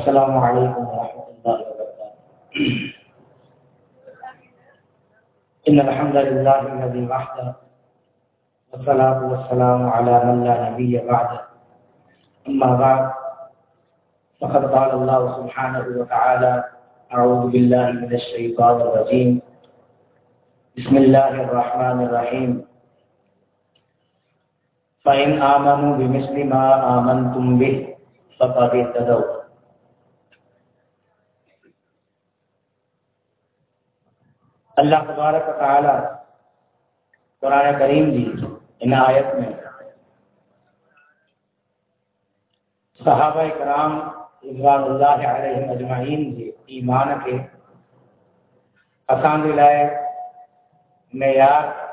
السلام عليكم ورحمة الله وبركاته. إن الحمد لله الذي وحده والصلاة والسلام على من لا نبي بعده. أما بعد فقد قال الله سبحانه وتعالى أعوذ بالله من الشيطان الرجيم. بسم الله الرحمن الرحيم. فإن آمنوا بمثل ما آمنتم به فقد اهتدوا. اللہ تبارک و تعالی قرآن کریم جی ان آیت میں صحابہ کرام رضوان اللہ علیہ اجمعین جی ایمان کے اسان لائے معیار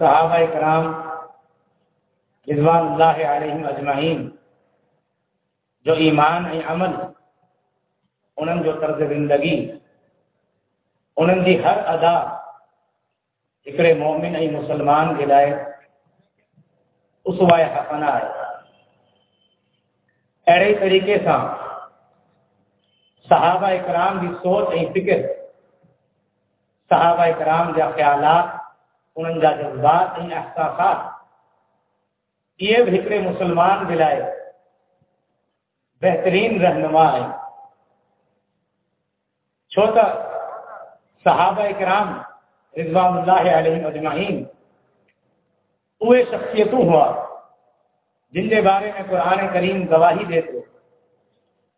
صحابہ کرام رضوان اللہ علیہ اجمعین جو ایمان عمل انہوں جو طرز زندگی، انہوں کی ہر ادا ایکڑے مومن ای مسلمان کے لائے اسوائے حسنا ہے ایڑے طریقے سے صحابہ اکرام کی سوچ ای فکر، صحابہ اکرام جا خیالات، انہوں جا جذبات، ای احساسات۔ یہ بھکرے مسلمان لائے، بہترین رہنما ہے۔ چھوٹا صحابہ کرام رضوان اللہ علیہ اجمعین اوے شخصیتوں ہوا، جن کے بارے میں قرآن کریم گواہی دیتے۔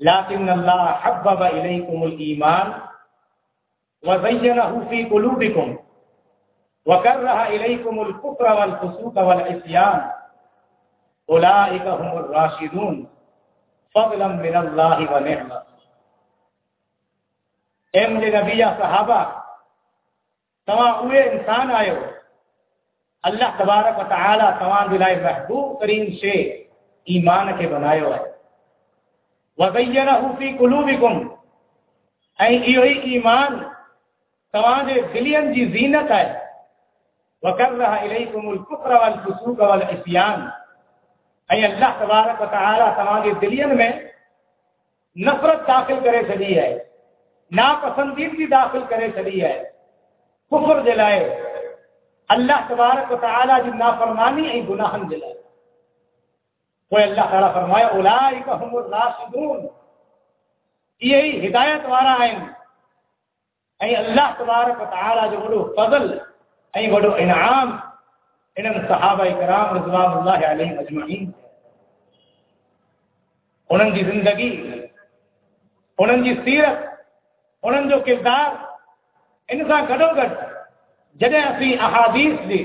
لاکن اللہ حبب الیکم الایمان وزینہ فی قلوبکم وکرہ الیکم الکفر والفسوق والعصیان۔ اولئک هم الراشدون، فضلا من اللہ ونعمت اے مجھے نبی یا صحابہ تمام اوے انسان آئے اللہ تبارک و تعالی تمام دلائے محبوب کریم سے ایمان کے بنائے ہوئے وزینہ فی قلوبکم اے ایوہی ایمان تمام دلین جی زینت ہے۔ وکرہ الیکم الکفر والفسوق والعصیان اے اللہ تبارک و تعالی تمام دلین میں نفرت داخل کرے سجی ہے۔ ناپسندیدگی داخل کرے چلی ہے۔ کفر دلائے اللہ تبارک و تعالی جب نافرمانی ہے گناہن دلائے کوئی اللہ تعالیٰ فرمایا اولائک الراشدون۔ یہی ہدایت والا ہیں۔ اے اللہ تبارک و تعالی جو بڑو فضل اے بڑو انعام۔ انم صحابہ کرام رضوان اللہ علیہ اجمعین۔ انہن کی زندگی انہن کی سیرت انہوں جو کردار ان سے گھڑو گھڑ جدہ اسی احادیث دی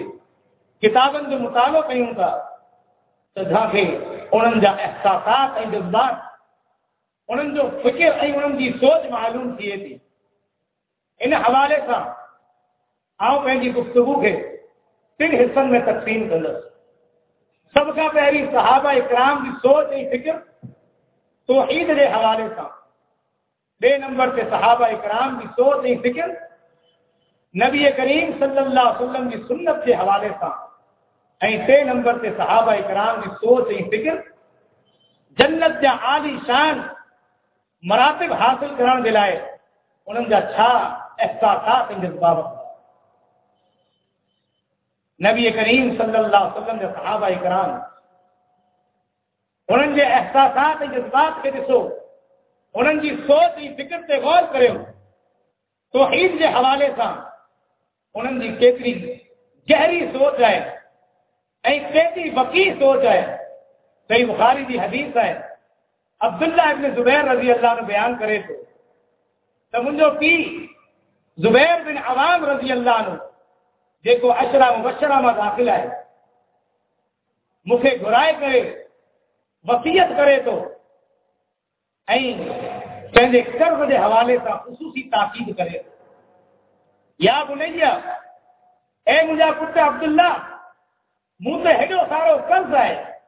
کتابن جو مطالعو کیوں تھا تو جہاں کے احساسات این جذبات، انہوں فکر این انہوں جی سوچ معلوم کیے تھی ان حوالے سے آؤں پہنجی گفتگو کے تین حصوں میں تقسیم کرس سب کا پہلی صحابہ اکرام کی سوچ ای فکر، توحید کے حوالے سے۔ بے نمبر پہ صحابہ اکرام کی سوچ ایک ذکر نبی کریم صلی اللہ علیہ وسلم کی سنت کے حوالے سے۔ این تے نمبر تے صحابہ اکرام کی سوچ این فکر۔ جنت جا عالی شان مراتب حاصل کرنے دے لائے جا احساسات ان جذباب نبی کریم صلی اللہ علیہ وسلم دے صحابہ اکرام انہن احساسات جذبات کے دسو۔ انہوں کی سوچ کی فکر سے غور کرو توحید کے حوالے سے انہوں کی کیتری گہری سوچ ہے کیتری وکی سوچ ہے۔ صحیح بخاری کی حدیث ہے، عبداللہ ابن زبیر رضی اللہ عنہ بیان کرے تو۔ تو مجھے پی زبیر بن عوام رضی اللہ عنہ، جیکو اشرا مبشرہ میں داخل ہے۔ مکھے گھرائے کرے وسیعت کرے تو۔ پہلے کرب کے حوالے کا خصوصی تاکید کرے۔ یا بنیا، اے مجھا پتے عبداللہ، موں تے ہیڈو سارو قرض ہے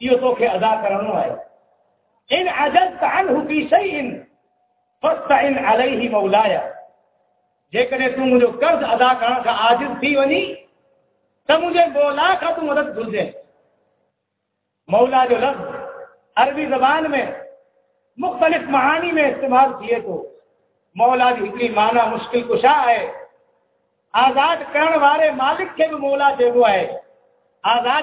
یہ تو ادا کرنو ہے۔ ان عجزت عنه في شيء فاستعن عليه مولایا۔ جے کرے تو مجھے قرض ادا کرن کا عاجز تھی ونی، تو مجھے بولا کا تو مدد گزرے۔ مولا جو لفظ عربی زبان میں مختلف معانی میں استعمال کیے تو مولا کی اتنی معنی مشکل کشا ہے۔ آزاد کرنے والے مالک کے بھی مولا چیبو ہے۔ آزاد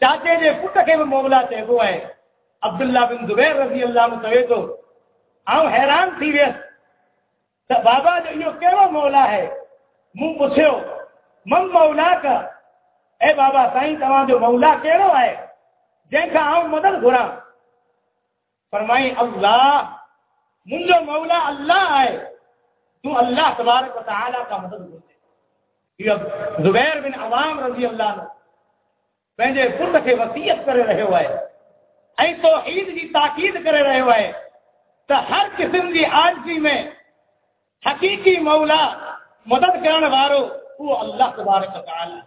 چاچے کے پٹ کے بھی مولا چیبو ہے۔ عبداللہ بن زبیر رضی اللہ عنہ چوے تو آؤں حیران تھی ویس بابا جو یہ کیڑو مولا ہے؟ منہ پوچھو من مولا کا؟ اے بابا سائیں تمام جو مولا کیڑو ہے؟ دیکھا اور مدد گھرا فرمائی، اللہ منجو مولا اللہ آئے تو اللہ تبارک و تعالیٰ کا مدد گھرتے زبیر بن عوام رضی اللہ عنہ پہلے پرد کے وسیعت کرے رہے ہوئے اے توحید کی تاکید کرے رہے ہوئے تو ہر قسم کی آرزی میں حقیقی مولا، مدد کرنے والوں، وہ اللہ تبارک و تعالیٰ۔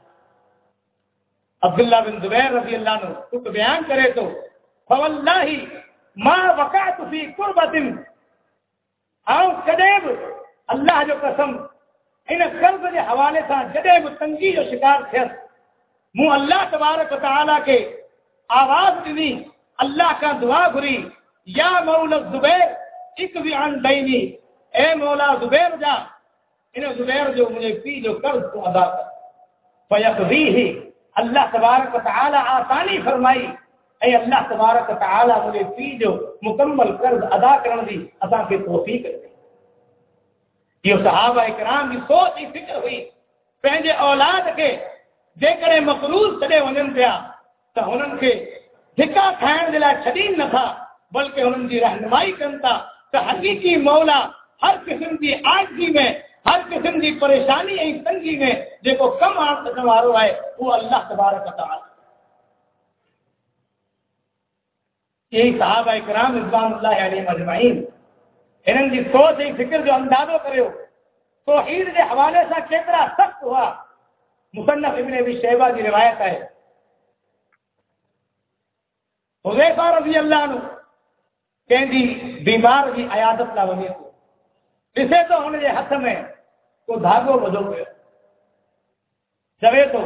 عبداللہ بن زبیر رضی اللہ عنہ خود بیان کرے تو فواللہ ما وقعت فی قربت او قدیب اللہ جو قسم، ان قلب کے حوالے سے جدیب تنگی جو شکار تھے۔ مو اللہ تبارک و تعالی کے آواز دینی، اللہ کا دعا گھری۔ یا مولا زبیر ایک بھی عن دینی اے مولا زبیر جا۔ ان زبیر جو مجھے پی جو قرض کو ادا کر۔ فیقضیہی۔ اللہ تبارک و تعالی آسانی فرمائی۔ اے اللہ تبارک و تعالی، مجھے چیز مکمل قرض ادا کرن دی اساں کے توفیق دے۔ یہ صحابہ کرام دی سوچ ہی فکر ہوئی۔ پہنجے اولاد کے جیکڑے مقروض تڈے ونن پیا تو انہن کے دھکا کھائن دلا چھڈین نہ تھا، بلکہ انہن دی رہنمائی کرن تا۔ حقیقی مولا ہر قسم کی آجزی میں ہر قسم کی پریشانی ہے تنگی میں جیکو کم آپ سنوارو ہے، وہ اللہ تبارک تعالی۔ یہی صحابہ کرام اسلام اللہ علیہ مجمعین ہرن کی سوچ ہی فکر جو اندازوں کرے ہو توحید کے حوالے سے کیترا سخت ہوا۔ مصنف ابن ابھی شہبہ کی روایت ہے۔ حضیفہ رضی اللہ عنہ کہ بیمار کی عیادت لا ہونے کو۔ اسے تو ہونے کے ہاتھ میں کو دھاگوں بدو گیا جبے تو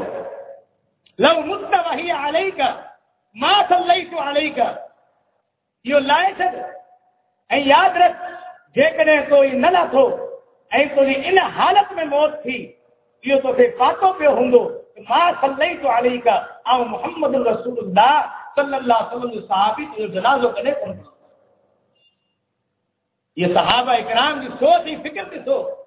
لو مت وہی علیہ کا ماں صلی تو علیہ کا یہ لائے سر یاد رکھ، جے کرے تو یہ نہ تھو تو ان حالت میں موت تھی، یہ تو پھر پاتو پہ ہوں ماں صلی تو علیہ کا آؤ محمد الرسول اللہ صلی اللہ علیہ وسلم، صحابی تو جنازوں کرے پہنچ یہ صحابہ اکرام کی سوچ ہی فکر کی سوچ۔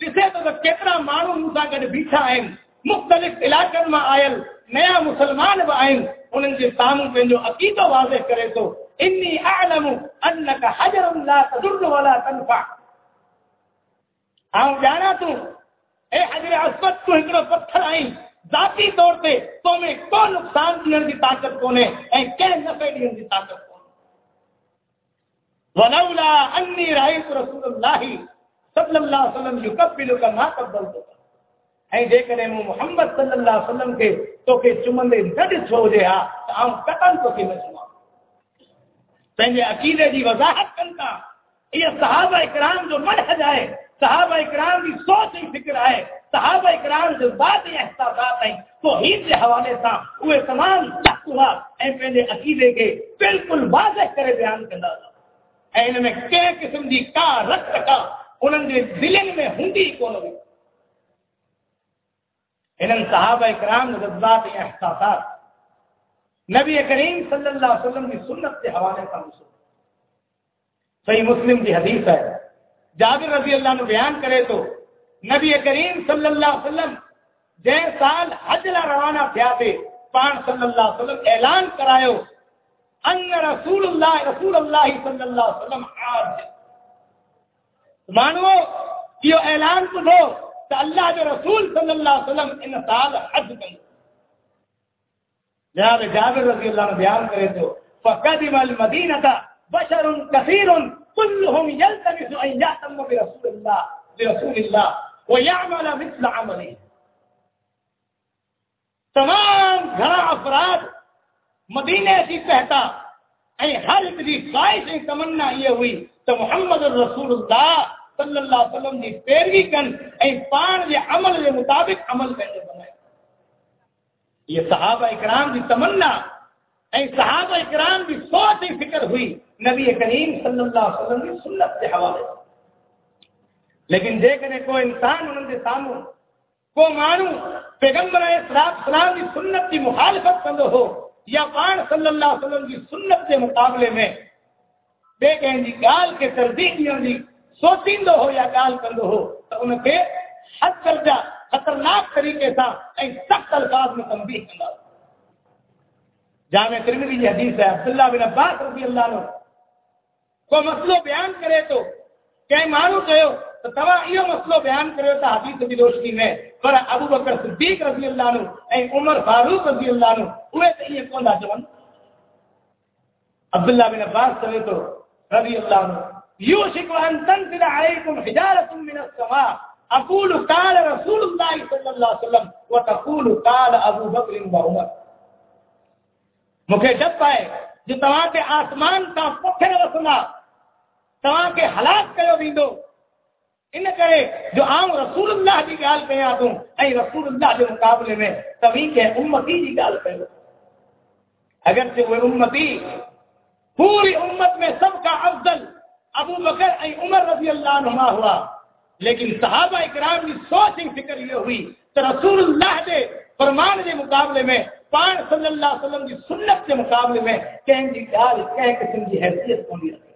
جسے تو کترا مانو موسا گڈ بیٹھا ہیں مختلف علاقن میں آئل نیا مسلمان بھی آئن انہن کے سامنے پنجو عقیدہ واضح کرے تو انی اعلم انک حجر لا تضر ولا تنفع۔ ہاں جانا تو، اے حجر عصمت تو ایکڑو پتھر آئیں۔ ذاتی طور پہ تو میں کو نقصان دین دی طاقت کو نے اے کہ نہ پی دین دی طاقت کو ولولا انی رایت رسول اللہ صلی اللہ علیہ وسلم جو کب پیلو کا نہ کب بلد ہوتا ہیں جے کرے مو محمد صلی اللہ علیہ وسلم کے تو کے چمن دے نڈ چھو جے ہا، تو آم قتل تو کے مجمع پہنجے عقیدے دی وضاحت کنتا یہ صحابہ اکرام جو منحج جائے صحابہ اکرام دی سوچ ہی فکر آئے، صحابہ اکرام جو بات ہی احساسات ہیں تو ہی سے حوالے تھا وہ تمام تحقوات اے پہنے عقیدے کے بالکل واضح کرے بیان کرنا ان میں کئی قسم دی کا رکھ کا انہوں میں انہوں صحابہ اکرام یا احساسات نبی کریم صلی اللہ علیہ وسلم کی سنت کے حوالے کا صحیح مسلم کی حدیث ہے جابر رضی اللہ بیان کرے تو نبی کریم صلی اللہ علیہ وسلم جے سال روانہ پان صلی اللہ علیہ وسلم اعلان ان رسول اللہ رسول اللہ صلی اللہ علیہ وسلم آج مانو، یہ اعلان تو دو تو اللہ کے رسول صلی اللہ علیہ وسلم ان سال حج کن جناب جابر رضی اللہ عنہ بیان کرے تو، فقدم المدینہ بشر كثير كلهم يلتمس ان يهتم برسول الله برسول الله، ويعمل مثل عمله۔ تمام گھرا افراد مدینے کی کہتا، اے ہر میری خواہش تمنا یہ ہوئی تو محمد الرسول اللہ صلی اللہ علیہ وسلم کی پیروی کن اے پان یہ عمل کے مطابق عمل کرنے بنائے۔ یہ صحابہ اکرام کی تمنا اے صحابہ اکرام کی سوچ ہی فکر ہوئی۔ نبی کریم صلی اللہ علیہ وسلم کی سنت کے حوالے۔ لیکن دیکھنے کو انسان انہوں نے سامنے کو مانو پیغمبر سلام کی سنت کی مخالفت کندو ہو، یا پان صلی اللہ علیہ وسلم کی سنت کے مقابلے میں بے کہیں جی گال کے ترجیح دیوں جی سوچیندو ہو یا گال کندو ہو، تو ان کے حد درجہ خطرناک طریقے سے سخت الفاظ میں تنبیہ کرنا جامع ترمیدی یہ حدیث ہے، عبداللہ بن عباس رضی اللہ عنہ۔ کو مسئلہ بیان کرے تو کہ مانو کہو تو توا یہ مسئلہ بیان کرے تو حدیث کی روشنی میں۔ پر ابو بکر صدیق رضی اللہ عنہ اے عمر فاروق رضی اللہ عنہ ہوئے تو یہ کون چون عبداللہ بن عباس کہے تو رضی اللہ عنہ یوشک ان تنزل علیکم حجارت من السماء. اقول قال رسول اللہ صلی اللہ علیہ وسلم، وتقول قال ابو بکر و عمر جب پائے جو تمہاں کے آسمان کا پتھر رسنا تمہاں کے حالات کیوں دیندو ان کرے جو عام رسول اللہ کی گال پہ آ دوں اے رسول اللہ کے مقابلے میں، تبھی کہ امتی کی گال پہ اگر سے وہ امتی، پوری امت میں سب کا افضل ابو بکر اے عمر رضی اللہ عنہ ہوا۔ لیکن صحابہ اکرام کی سوچ فکر یہ ہوئی تو رسول اللہ کے فرمان کے مقابلے میں پان صلی اللہ علیہ وسلم کی سنت کے مقابلے میں کہیں گی گال کہیں قسم کی حیثیت ہونی رکھی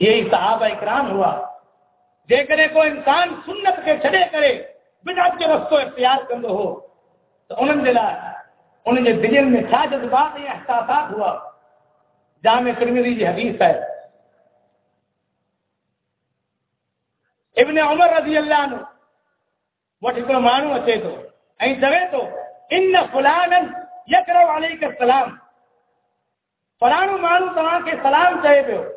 یہی صحابہ اکرام ہوا۔ جے کرے کو انسان سنت کے چھڑے کرے، بدعت کے رستو اختیار کندو ہو، تو انہوں نے انہوں نے دل میں چھا جذبات یا احساسات ہوا۔ جامع ترمیدی جی حدیث ہے۔ ابن عمر رضی اللہ عنہ۔ وہ ٹھیکڑا مانو اچے تو۔ ایں چوے تو۔ ان فلانا یکرو علیک السلام۔ فلانو مانو تمہاں کے سلام چاہے پہ